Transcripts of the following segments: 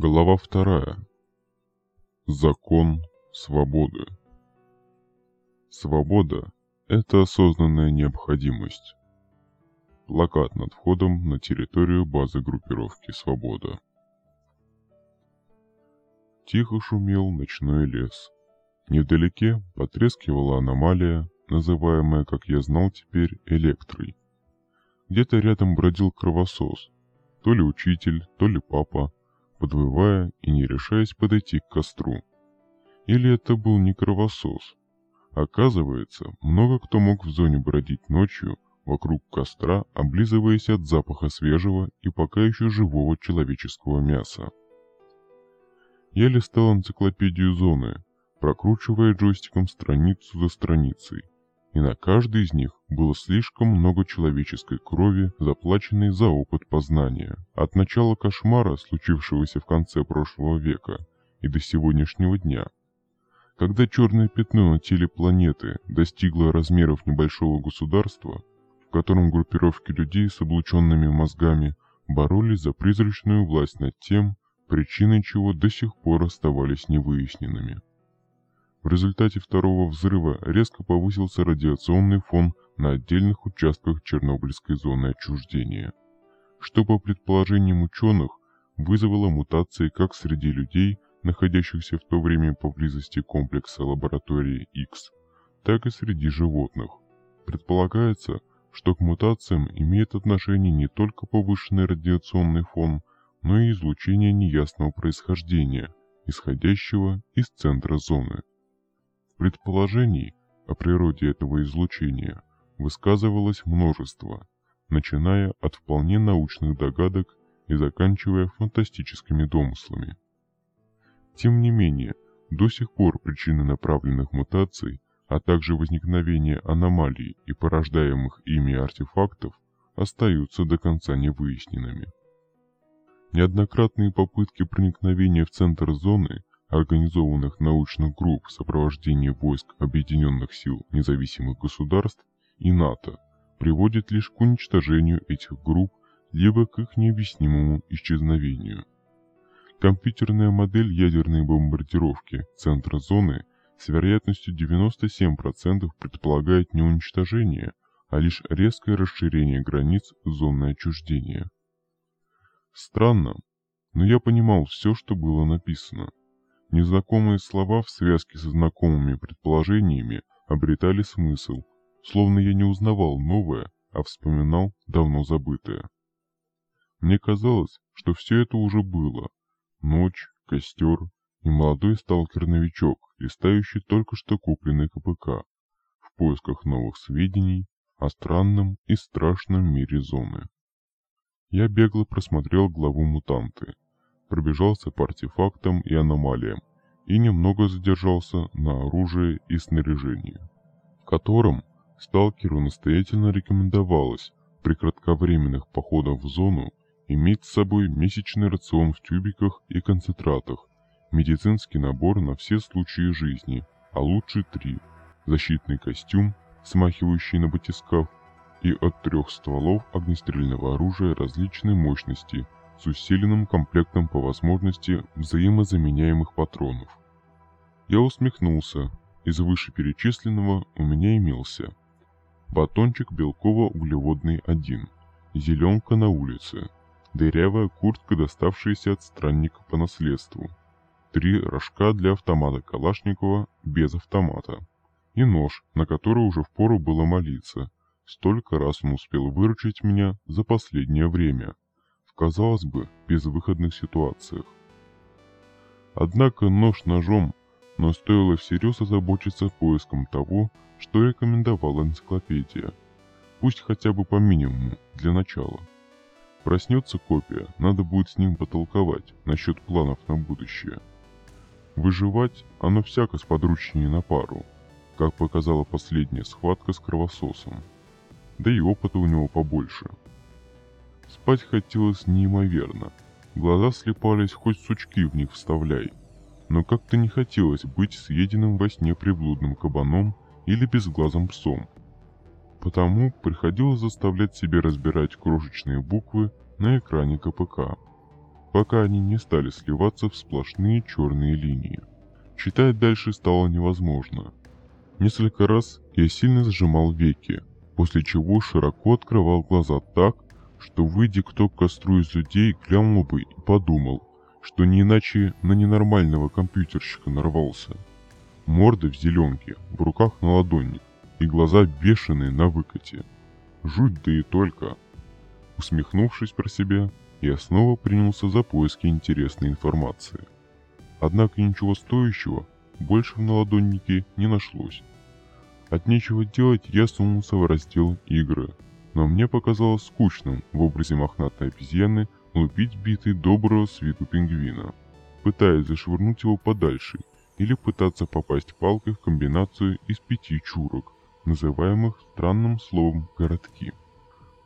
Глава вторая. Закон свободы. Свобода – это осознанная необходимость. Плакат над входом на территорию базы группировки «Свобода». Тихо шумел ночной лес. Невдалеке потрескивала аномалия, называемая, как я знал теперь, электрой. Где-то рядом бродил кровосос. То ли учитель, то ли папа – подвывая и не решаясь подойти к костру. Или это был не кровосос? Оказывается, много кто мог в зоне бродить ночью вокруг костра, облизываясь от запаха свежего и пока еще живого человеческого мяса. Я листал энциклопедию зоны, прокручивая джойстиком страницу за страницей и на каждой из них было слишком много человеческой крови, заплаченной за опыт познания. От начала кошмара, случившегося в конце прошлого века, и до сегодняшнего дня. Когда черное пятно на теле планеты достигло размеров небольшого государства, в котором группировки людей с облученными мозгами боролись за призрачную власть над тем, причиной чего до сих пор оставались невыясненными. В результате второго взрыва резко повысился радиационный фон на отдельных участках Чернобыльской зоны отчуждения, что, по предположениям ученых, вызвало мутации как среди людей, находящихся в то время поблизости комплекса лаборатории X, так и среди животных. Предполагается, что к мутациям имеет отношение не только повышенный радиационный фон, но и излучение неясного происхождения, исходящего из центра зоны. Предположений о природе этого излучения высказывалось множество, начиная от вполне научных догадок и заканчивая фантастическими домыслами. Тем не менее, до сих пор причины направленных мутаций, а также возникновение аномалий и порождаемых ими артефактов остаются до конца невыясненными. Неоднократные попытки проникновения в центр зоны организованных научных групп в сопровождении войск Объединенных сил независимых государств и НАТО приводит лишь к уничтожению этих групп либо к их необъяснимому исчезновению. Компьютерная модель ядерной бомбардировки центра зоны с вероятностью 97% предполагает не уничтожение, а лишь резкое расширение границ зоны отчуждения. Странно, но я понимал все, что было написано. Незнакомые слова в связке со знакомыми предположениями обретали смысл, словно я не узнавал новое, а вспоминал давно забытое. Мне казалось, что все это уже было. Ночь, костер и молодой сталкер-новичок, листающий только что купленный КПК, в поисках новых сведений о странном и страшном мире зоны. Я бегло просмотрел главу «Мутанты», пробежался по артефактам и аномалиям и немного задержался на оружии и снаряжении, в котором сталкеру настоятельно рекомендовалось при кратковременных походах в зону иметь с собой месячный рацион в тюбиках и концентратах, медицинский набор на все случаи жизни, а лучше три, защитный костюм, смахивающий на батискаф, и от трех стволов огнестрельного оружия различной мощности – с усиленным комплектом по возможности взаимозаменяемых патронов. Я усмехнулся. Из вышеперечисленного у меня имелся батончик белково-углеводный 1, зеленка на улице, дырявая куртка, доставшаяся от странника по наследству, три рожка для автомата Калашникова без автомата и нож, на который уже впору было молиться. Столько раз он успел выручить меня за последнее время – казалось бы, безвыходных ситуациях. Однако нож ножом, но стоило всерьез озаботиться поиском того, что рекомендовала энциклопедия. Пусть хотя бы по минимуму, для начала. Проснется копия, надо будет с ним потолковать насчет планов на будущее. Выживать оно всяко сподручнее на пару, как показала последняя схватка с кровососом. Да и опыта у него побольше – Спать хотелось неимоверно. Глаза слепались, хоть сучки в них вставляй. Но как-то не хотелось быть съеденным во сне приблудным кабаном или безглазым псом. Потому приходилось заставлять себя разбирать крошечные буквы на экране КПК. пока они не стали сливаться в сплошные черные линии. Читать дальше стало невозможно. Несколько раз я сильно сжимал веки, после чего широко открывал глаза так, что, выйдя кто к костру из людей, глянул бы и подумал, что не иначе на ненормального компьютерщика нарвался. Морда в зеленке, в руках на ладони, и глаза бешеные на выкате. Жуть да и только. Усмехнувшись про себя, я снова принялся за поиски интересной информации. Однако ничего стоящего больше в наладоннике не нашлось. От нечего делать я сунулся в раздел «Игры», но мне показалось скучным в образе мохнатой обезьяны лупить битый доброго с виду пингвина, пытаясь зашвырнуть его подальше или пытаться попасть палкой в комбинацию из пяти чурок, называемых странным словом «городки».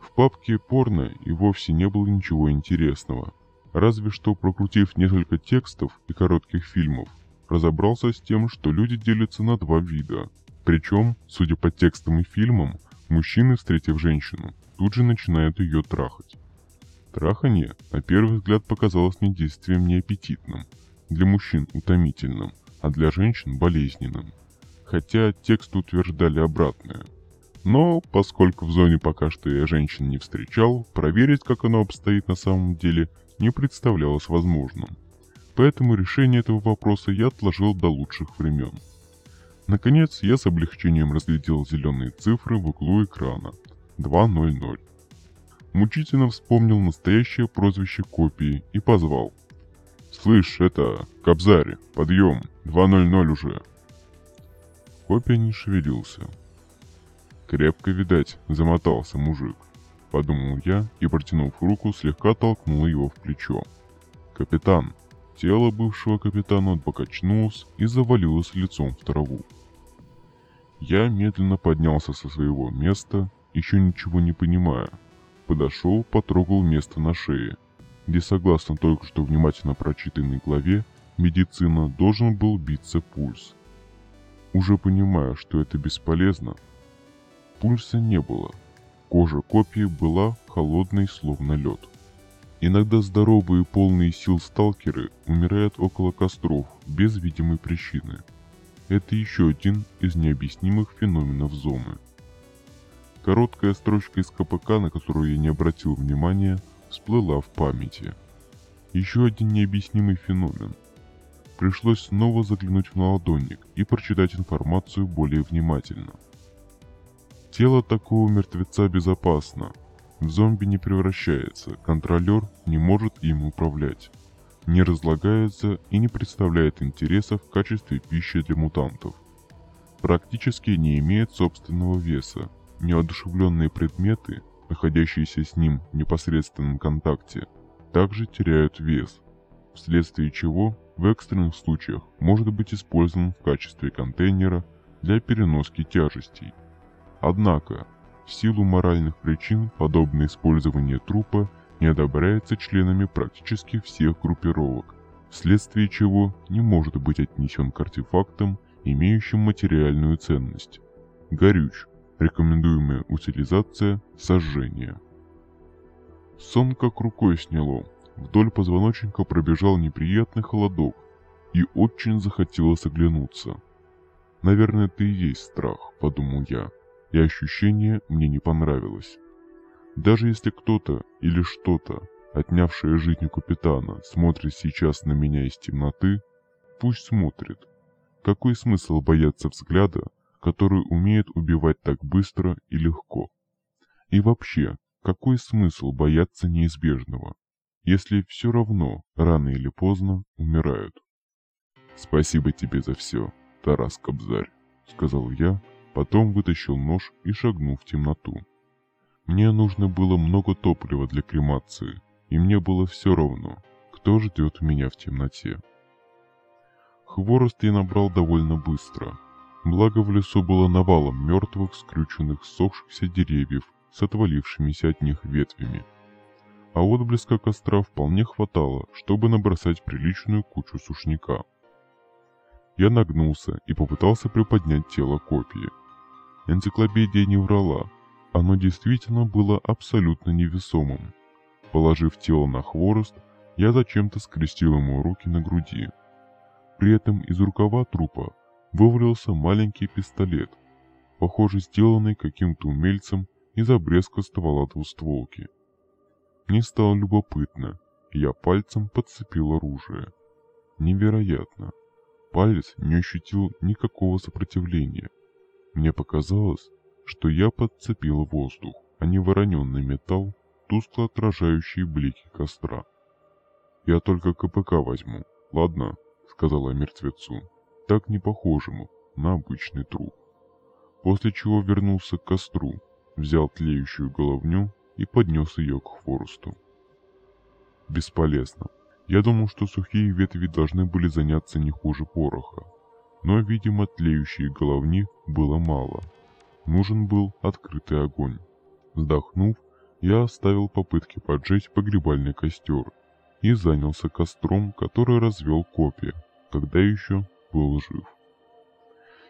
В папке порно и вовсе не было ничего интересного, разве что прокрутив несколько текстов и коротких фильмов, разобрался с тем, что люди делятся на два вида. Причем, судя по текстам и фильмам, мужчины, встретив женщину, тут же начинают ее трахать. Траханье, на первый взгляд, показалось мне действием неаппетитным, для мужчин утомительным, а для женщин болезненным. Хотя тексты утверждали обратное. Но, поскольку в зоне пока что я женщин не встречал, проверить, как оно обстоит на самом деле, не представлялось возможным. Поэтому решение этого вопроса я отложил до лучших времен. Наконец, я с облегчением разглядел зеленые цифры в углу экрана. 2.00 мучительно вспомнил настоящее прозвище копии и позвал. «Слышь, это, Кобзарь, подъем, 2.00 уже». Копия не шевелился. Крепко, видать, замотался мужик, подумал я и, протянув руку, слегка толкнул его в плечо. «Капитан!» Тело бывшего капитана покачнулось и завалилось лицом в траву. Я медленно поднялся со своего места, еще ничего не понимая, подошел, потрогал место на шее, где, согласно только что внимательно прочитанной главе, медицина должен был биться пульс. Уже понимая, что это бесполезно, пульса не было. Кожа копии была холодной, словно лед. Иногда здоровые полные сил сталкеры умирают около костров без видимой причины. Это еще один из необъяснимых феноменов зомы. Короткая строчка из КПК, на которую я не обратил внимания, всплыла в памяти. Еще один необъяснимый феномен. Пришлось снова заглянуть в наладонник и прочитать информацию более внимательно. Тело такого мертвеца безопасно. В зомби не превращается, контролер не может им управлять. Не разлагается и не представляет интереса в качестве пищи для мутантов. Практически не имеет собственного веса, Неодушевленные предметы, находящиеся с ним в непосредственном контакте, также теряют вес, вследствие чего в экстренных случаях может быть использован в качестве контейнера для переноски тяжестей. Однако, в силу моральных причин подобное использование трупа не одобряется членами практически всех группировок, вследствие чего не может быть отнесен к артефактам, имеющим материальную ценность. Горюч Рекомендуемая утилизация – сожжение. Сон как рукой сняло. Вдоль позвоночника пробежал неприятный холодок, и очень захотелось оглянуться. «Наверное, это и есть страх», — подумал я, и ощущение мне не понравилось. Даже если кто-то или что-то, отнявшее жизнь капитана, смотрит сейчас на меня из темноты, пусть смотрит. Какой смысл бояться взгляда, который умеет убивать так быстро и легко. И вообще, какой смысл бояться неизбежного, если все равно, рано или поздно, умирают? «Спасибо тебе за все, Тарас Кобзарь», — сказал я, потом вытащил нож и шагнул в темноту. Мне нужно было много топлива для кремации, и мне было все равно, кто ждет меня в темноте. Хворост я набрал довольно быстро — Благо в лесу было навалом мертвых, скрюченных, сохшихся деревьев с отвалившимися от них ветвями. А отблеска костра вполне хватало, чтобы набросать приличную кучу сушняка. Я нагнулся и попытался приподнять тело копии. Энциклопедия не врала, оно действительно было абсолютно невесомым. Положив тело на хворост, я зачем-то скрестил ему руки на груди. При этом из рукава трупа вывалился маленький пистолет, похоже сделанный каким-то умельцем из обрезка ствола двустволки. Мне стало любопытно, и я пальцем подцепил оружие. Невероятно. Палец не ощутил никакого сопротивления. Мне показалось, что я подцепил воздух, а не вороненный металл, тускло отражающий блики костра. «Я только КПК возьму, ладно?» — сказала мертвецу, так не похожему на обычный труп. После чего вернулся к костру, взял тлеющую головню и поднес ее к хворосту. Бесполезно. Я думал, что сухие ветви должны были заняться не хуже пороха. Но, видимо, тлеющей головни было мало. Нужен был открытый огонь. Вздохнув, я оставил попытки поджечь погребальный костер и занялся костром, который развел копия, когда еще был жив.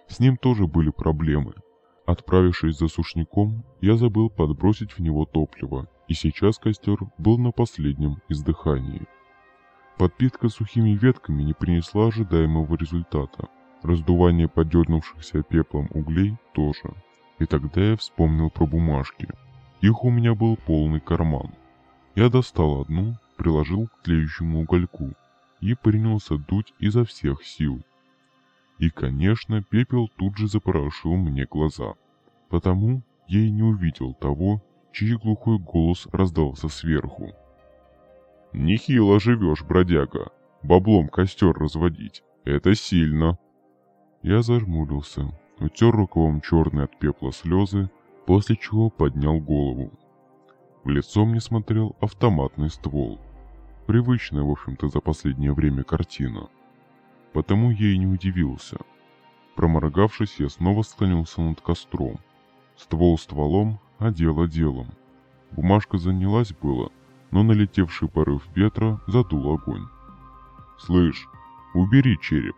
С ним тоже были проблемы. Отправившись за сушняком, я забыл подбросить в него топливо, и сейчас костер был на последнем издыхании. Подпитка сухими ветками не принесла ожидаемого результата. Раздувание подернувшихся пеплом углей тоже. И тогда я вспомнил про бумажки. Их у меня был полный карман. Я достал одну, приложил к тлеющему угольку и принялся дуть изо всех сил. И, конечно, пепел тут же запорошил мне глаза. Потому я и не увидел того, чей глухой голос раздался сверху. «Нехило живешь, бродяга. Баблом костер разводить. Это сильно!» Я зажмурился, утер рукавом черные от пепла слезы, после чего поднял голову. В лицо мне смотрел автоматный ствол. Привычная, в общем-то, за последнее время картина. Потому я и не удивился. Проморгавшись, я снова склонился над костром. Ствол стволом, а дело делом. Бумажка занялась было, но налетевший порыв ветра задул огонь. «Слышь, убери череп!»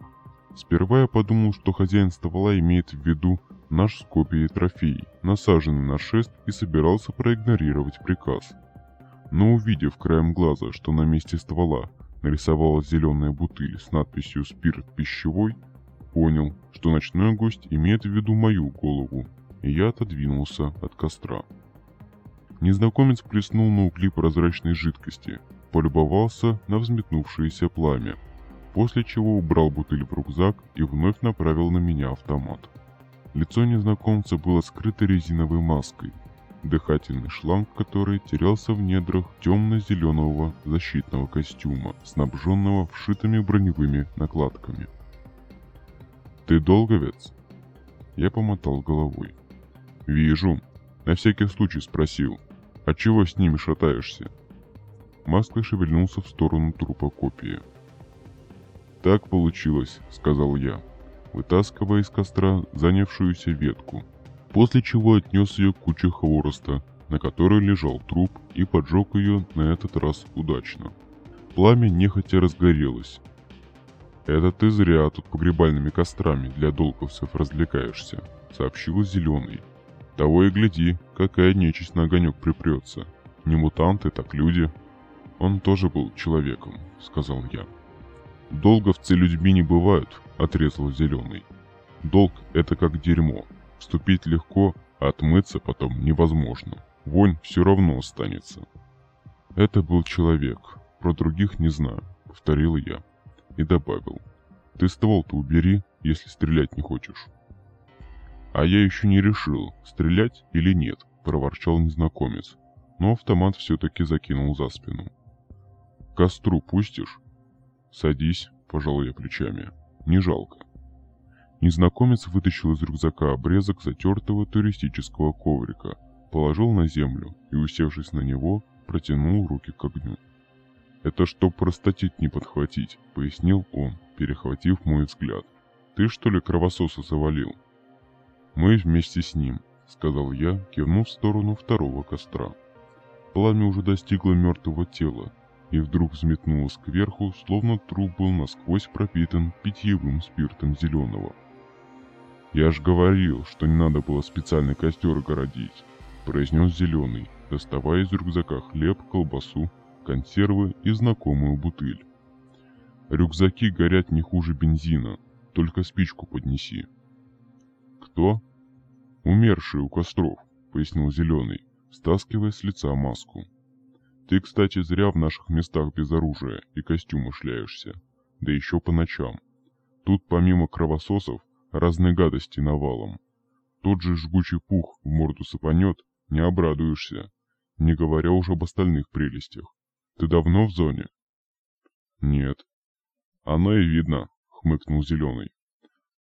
Сперва я подумал, что хозяин ствола имеет в виду наш с копией трофей, насаженный на шест и собирался проигнорировать приказ. Но увидев краем глаза, что на месте ствола нарисовалась зеленая бутыль с надписью «Спирт пищевой», понял, что ночной гость имеет в виду мою голову и я отодвинулся от костра. Незнакомец плеснул на угли прозрачной жидкости, полюбовался на взметнувшееся пламя, после чего убрал бутыль в рюкзак и вновь направил на меня автомат. Лицо незнакомца было скрыто резиновой маской, дыхательный шланг который терялся в недрах темно-зеленого защитного костюма, снабженного вшитыми броневыми накладками. «Ты долговец?» Я помотал головой. «Вижу. На всякий случай спросил. А чего с ними шатаешься?» Маска шевельнулся в сторону трупа копии. «Так получилось», — сказал я, вытаскивая из костра занявшуюся ветку, после чего отнес ее к куче хвороста, на которой лежал труп, и поджег ее на этот раз удачно. Пламя нехотя разгорелось. «Это ты зря тут погребальными кострами для долговцев развлекаешься», — сообщил Зеленый, того и гляди, какая нечисть на огонек припрется. Не мутанты, так люди. Он тоже был человеком, сказал я. Долговцы людьми не бывают, отрезал Зеленый. Долг — это как дерьмо. Вступить легко, а отмыться потом невозможно. Вонь все равно останется. Это был человек, про других не знаю, повторил я. И добавил. Ты ствол-то убери, если стрелять не хочешь. «А я еще не решил, стрелять или нет», — проворчал незнакомец, но автомат все-таки закинул за спину. костру пустишь?» «Садись», — пожал я плечами. «Не жалко». Незнакомец вытащил из рюкзака обрезок затертого туристического коврика, положил на землю и, усевшись на него, протянул руки к огню. «Это чтоб простатит не подхватить», — пояснил он, перехватив мой взгляд. «Ты что ли кровососа завалил?» «Мы вместе с ним», — сказал я, кивнув в сторону второго костра. Пламя уже достигло мертвого тела, и вдруг взметнулось кверху, словно труп был насквозь пропитан питьевым спиртом зеленого. «Я ж говорил, что не надо было специальный костер городить», — произнес зеленый, доставая из рюкзака хлеб, колбасу консервы и знакомую бутыль. Рюкзаки горят не хуже бензина, только спичку поднеси. Кто? Умершие у костров, пояснил Зеленый, стаскивая с лица маску. Ты, кстати, зря в наших местах без оружия и костюма шляешься, да еще по ночам. Тут помимо кровососов разные гадости навалом. Тот же жгучий пух в морду сыпанет, не обрадуешься, не говоря уже об остальных прелестях. Ты давно в зоне? Нет. Оно и видно, хмыкнул Зеленый.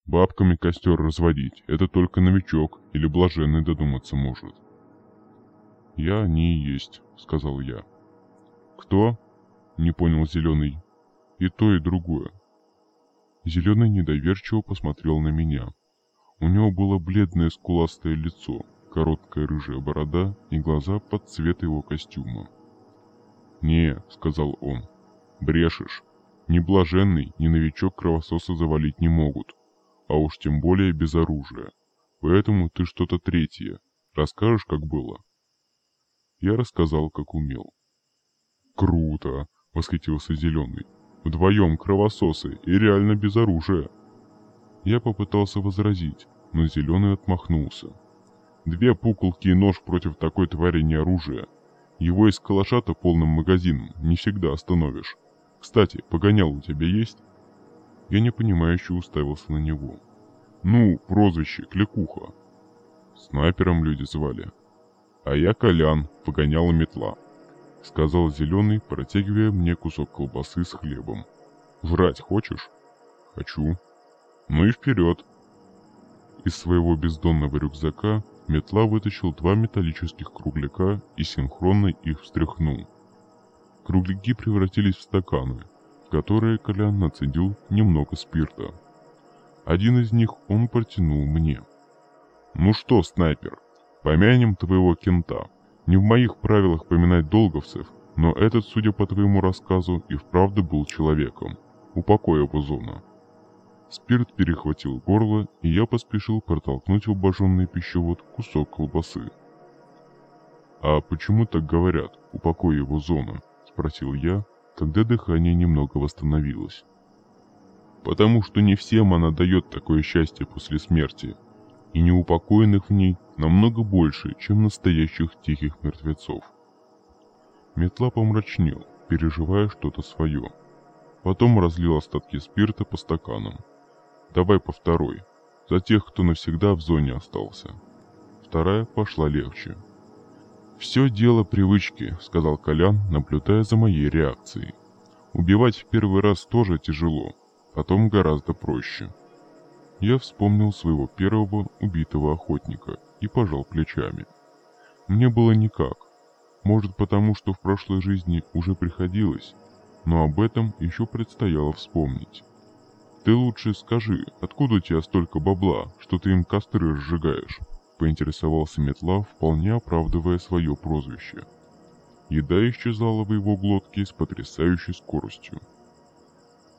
Бабками костер разводить — это только новичок или блаженный додуматься может. «Я не есть», — сказал я. «Кто?» — не понял Зеленый. «И то, и другое». Зеленый недоверчиво посмотрел на меня. У него было бледное скуластое лицо, короткая рыжая борода и глаза под цвет его костюма. «Не», — сказал он, — «брешешь. Ни блаженный, ни новичок кровососа завалить не могут, а уж тем более без оружия. Поэтому ты что-то третье. Расскажешь, как было?» Я рассказал, как умел. «Круто!» — восхитился Зеленый. «Вдвоем кровососы и реально без оружия!» Я попытался возразить, но Зеленый отмахнулся. «Две пуколки и нож против такой твари не оружие. Его из калаша-то полным магазином не всегда остановишь. Кстати, погонял у тебя есть?» Я непонимающе уставился на него. «Ну, прозвище, Кликуха». Снайпером люди звали. «А я Колян, погоняла метла», — сказал Зеленый, протягивая мне кусок колбасы с хлебом. «Жрать хочешь?» «Хочу». «Ну и вперед!» Из своего бездонного рюкзака метла вытащил два металлических кругляка и синхронно их встряхнул. Кругляки превратились в стаканы, в которые Колян нацедил немного спирта. Один из них он протянул мне. «Ну что, снайпер, помянем твоего кента. Не в моих правилах поминать долговцев, но этот, судя по твоему рассказу, и вправду был человеком. Упокой его зона». Спирт перехватил горло, и я поспешил протолкнуть в обожженный пищевод кусок колбасы. «А почему так говорят? Упокой его зона?» – спросил я, когда дыхание немного восстановилось. «Потому что не всем она дает такое счастье после смерти, и неупокоенных в ней намного больше, чем настоящих тихих мертвецов». Метла помрачнел, переживая что-то свое. Потом разлил остатки спирта по стаканам. «Давай по второй, за тех, кто навсегда в зоне остался». Вторая пошла легче. «Все дело привычки», — сказал Колян, наблюдая за моей реакцией. «Убивать в первый раз тоже тяжело, потом гораздо проще». Я вспомнил своего первого убитого охотника и пожал плечами. Мне было никак. Может потому, что в прошлой жизни уже приходилось, но об этом еще предстояло вспомнить. «Ты лучше скажи, откуда у тебя столько бабла, что ты им костры разжигаешь?» поинтересовался Метла, вполне оправдывая свое прозвище. Еда исчезала в его глотке с потрясающей скоростью.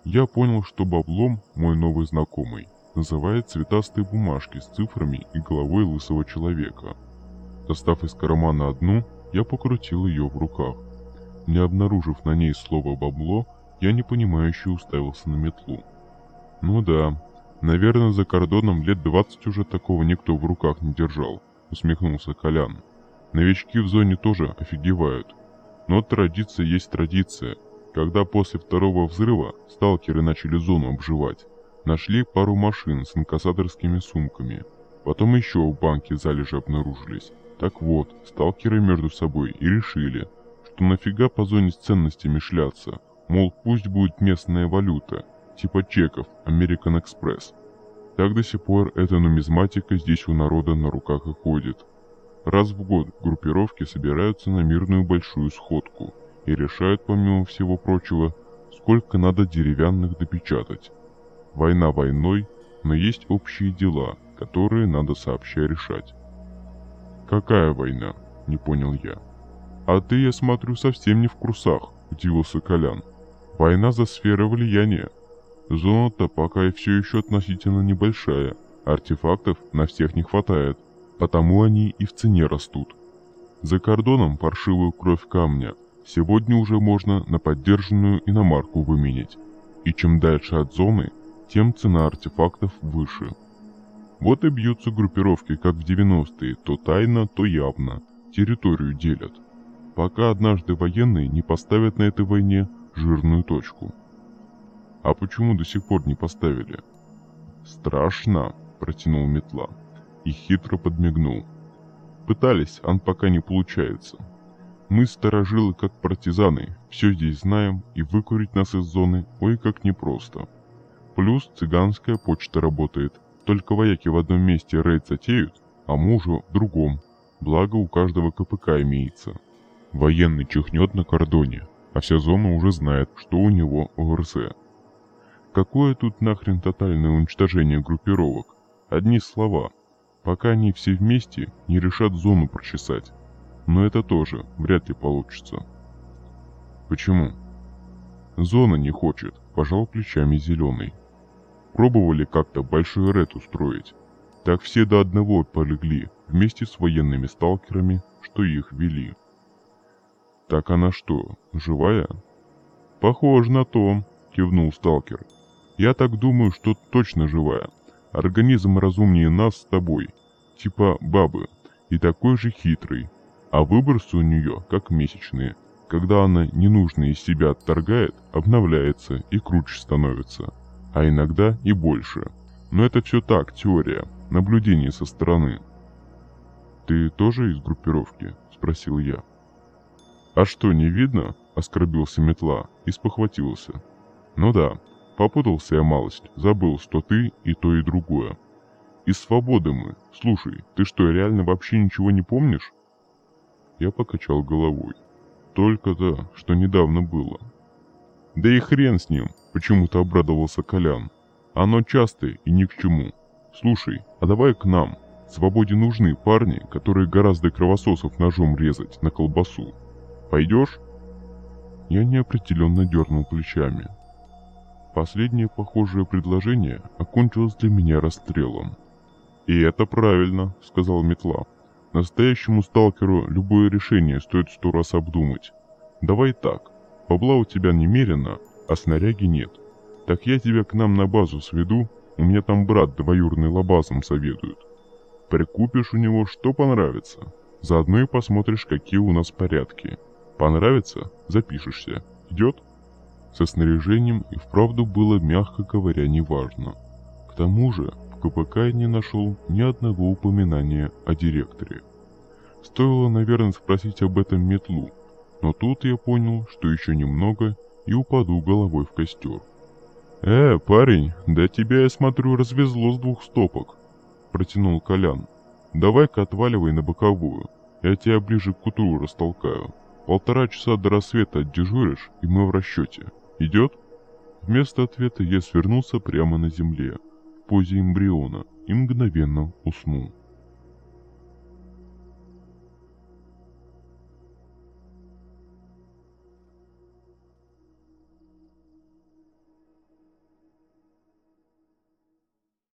Я понял, что баблом мой новый знакомый называет цветастые бумажки с цифрами и головой лысого человека. Достав из кармана одну, я покрутил ее в руках. Не обнаружив на ней слово «бабло», я непонимающе уставился на метлу. Ну да, Наверное, за кордоном лет двадцать уже такого никто в руках не держал, усмехнулся Колян. Новички в зоне тоже офигевают. Но традиция есть традиция. Когда после второго взрыва сталкеры начали зону обживать, нашли пару машин с инкассаторскими сумками. Потом еще в банке залежи обнаружились. Так вот, сталкеры между собой и решили, что нафига по зоне с ценностями шляться, мол, пусть будет местная валюта, типа чеков American Express. Так до сих пор эта нумизматика здесь у народа на руках и ходит. Раз в год группировки собираются на мирную большую сходку и решают, помимо всего прочего, сколько надо деревянных допечатать. Война войной, но есть общие дела, которые надо сообща решать. «Какая война?» – не понял я. «А ты, я смотрю, совсем не в курсах», – удивился Колян. «Война за сферы влияния. Зона-то пока и все еще относительно небольшая, артефактов на всех не хватает, потому они и в цене растут. За кордоном паршивую кровь камня Сегодня уже можно на поддержанную иномарку выменять. И чем дальше от зоны, тем цена артефактов выше. Вот и бьются группировки, как в 90-е, то тайно, то явно. Территорию делят. Пока однажды военные не поставят на этой войне жирную точку. А почему до сих пор не поставили? Страшно, протянул метла и хитро подмигнул. Пытались, ан пока не получается. Мы сторожилы как партизаны, все здесь знаем, и выкурить нас из зоны ой как непросто. Плюс цыганская почта работает, только вояки в одном месте рейд затеют, а мужу в другом, благо у каждого КПК имеется. Военный чихнет на кордоне, а вся зона уже знает, что у него ОРЗ. Какое тут нахрен тотальное уничтожение группировок? Одни слова. Пока они все вместе не решат зону прочесать. Но это тоже вряд ли получится. Почему? Зона не хочет, пожал плечами зеленый. Пробовали как-то большой ред устроить. Так все до одного полегли вместе с военными сталкерами, что их вели. Так она что, живая? Похоже на то, кивнул сталкер. Я так думаю, что точно живая. Организм разумнее нас с тобой. Типа бабы. И такой же хитрый. А выбросы у нее как месячные. Когда она ненужное из себя отторгает, обновляется и круче становится. А иногда и больше. Но это все так, теория. Наблюдение со стороны. «Ты тоже из группировки?» – спросил я. «А что, не видно?» – оскорбился метла и спохватился. «Ну да, Попутался я малость, забыл, что ты и то, и другое. Из свободы мы. Слушай, ты что, реально вообще ничего не помнишь? Я покачал головой. Только то, что недавно было. Да и хрен с ним, почему-то обрадовался Колян. Оно частое и ни к чему. Слушай, а давай к нам. Свободе нужны парни, которые гораздо кровососов ножом резать на колбасу. Пойдешь? Я неопределенно дернул плечами. Последнее похожее предложение окончилось для меня расстрелом. «И это правильно», — сказал Метла. «Настоящему сталкеру любое решение стоит сто раз обдумать. Давай так. Бабла у тебя немерено, а снаряги нет. Так я тебя к нам на базу сведу, у меня там брат двоюрный лабазом советует. Прикупишь у него, что понравится. Заодно и посмотришь, какие у нас порядки. Понравится – запишешься. Идет?» со снаряжением и вправду было, мягко говоря, неважно. К тому же в КПК я не нашел ни одного упоминания о директоре. Стоило, наверное, спросить об этом метлу, но тут я понял, что еще немного и упаду головой в костер. «Э, парень, да тебя, я смотрю, развезло с двух стопок», — протянул Колян. «Давай-ка отваливай на боковую, я тебя ближе к утру растолкаю. Полтора часа до рассвета отдежуришь, и мы в расчете». Идет?» Вместо ответа я свернулся прямо на земле, в позе эмбриона, и мгновенно уснул.